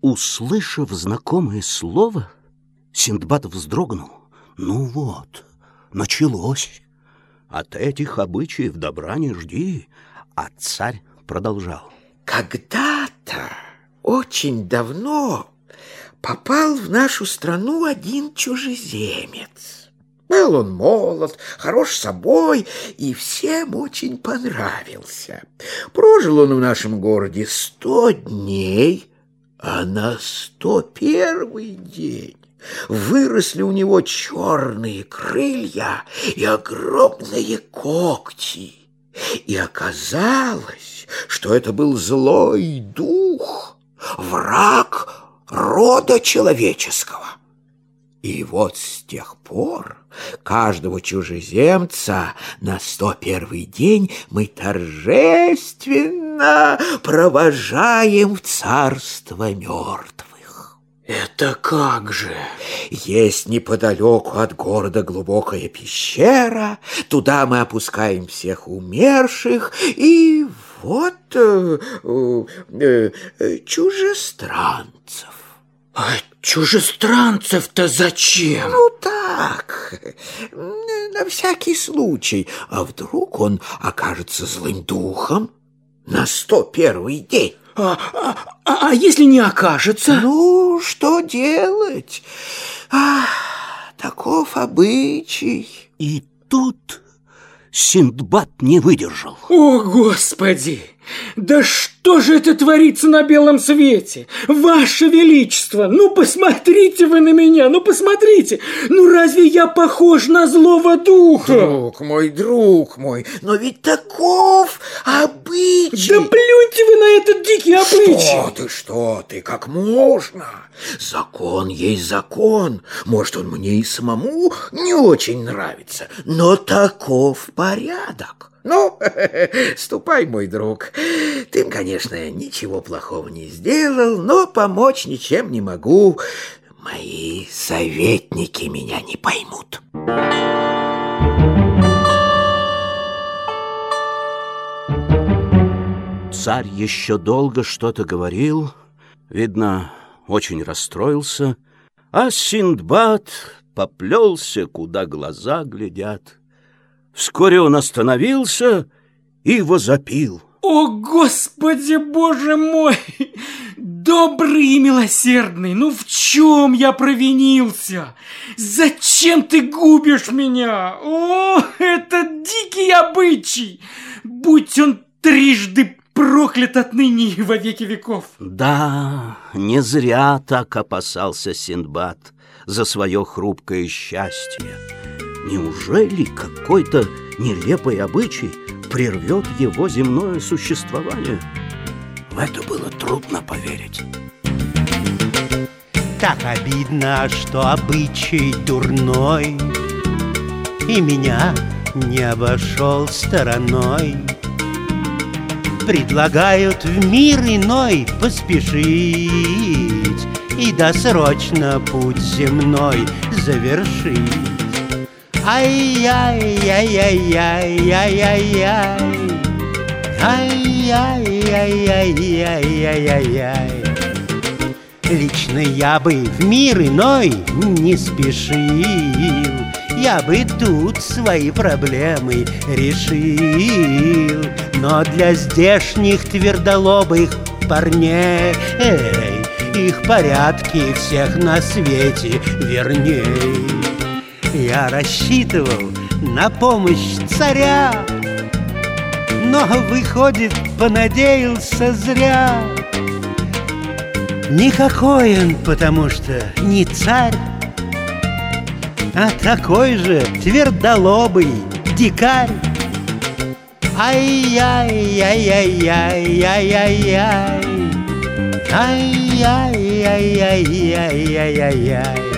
Услышав знакомое слово, Синдбад вздрогнул. Ну вот, началось. От этих обычаев добра не жди. А царь продолжал. Когда-то, очень давно, попал в нашу страну один чужеземец. Был он молод, хорош собой и всем очень понравился. Прожил он в нашем городе сто дней, а на сто первый день выросли у него черные крылья и огромные когти. И оказалось, что это был злой дух, враг рода человеческого. И вот с тех пор каждого чужеземца на сто первый день мы торжественно провожаем в царство мертвых. Это как же? Есть неподалеку от города глубокая пещера, туда мы опускаем всех умерших, и вот э, э, э, чужестранцев. А чужестранцев-то зачем? Ну так, на всякий случай. А вдруг он окажется злым духом на сто первый день? А, а, а, а если не окажется? Ну, что делать? А, таков обычай. И тут Синдбад не выдержал. О, Господи! Да что же это творится на белом свете? Ваше Величество, ну посмотрите вы на меня, ну посмотрите! Ну разве я похож на злого духа? Друг мой, друг мой, но ведь таков обычай. Да плюньте вы на этот дикий обычай! Что ты, что ты, как можно? Закон есть закон. Может, он мне и самому не очень нравится, но таков порядок. Ну, ступай, мой друг. Ты, конечно, ничего плохого не сделал, но помочь ничем не могу. Мои советники меня не поймут. Царь еще долго что-то говорил, видно, очень расстроился, а Синдбад поплелся, куда глаза глядят. Вскоре он остановился и возопил. О, Господи, Боже мой! Добрый и милосердный, ну в чем я провинился? Зачем ты губишь меня? О, это дикий обычай! Будь он трижды проклят отныне и во веки веков. Да, не зря так опасался Синдбад за свое хрупкое счастье. Неужели какой-то нелепый обычай прервет его земное существование? В это было трудно поверить. Так обидно, что обычай дурной И меня не обошел стороной Предлагают в мир иной поспешить И досрочно путь земной завершить Ай-яй-яй-яй-яй-яй-яй Ай-яй-яй-яй-яй-яй-яй Лично я бы в мир иной не спешил Я бы тут свои проблемы решил Но для здешних твердолобых парней Их порядки всех на свете верней я рассчитывал на помощь царя, Но, выходит, понадеялся зря. Никакой он, потому что не царь, А такой же твердолобый дикарь. Ай-яй-яй-яй-яй-яй-яй Ай-яй-яй-яй-яй-яй-яй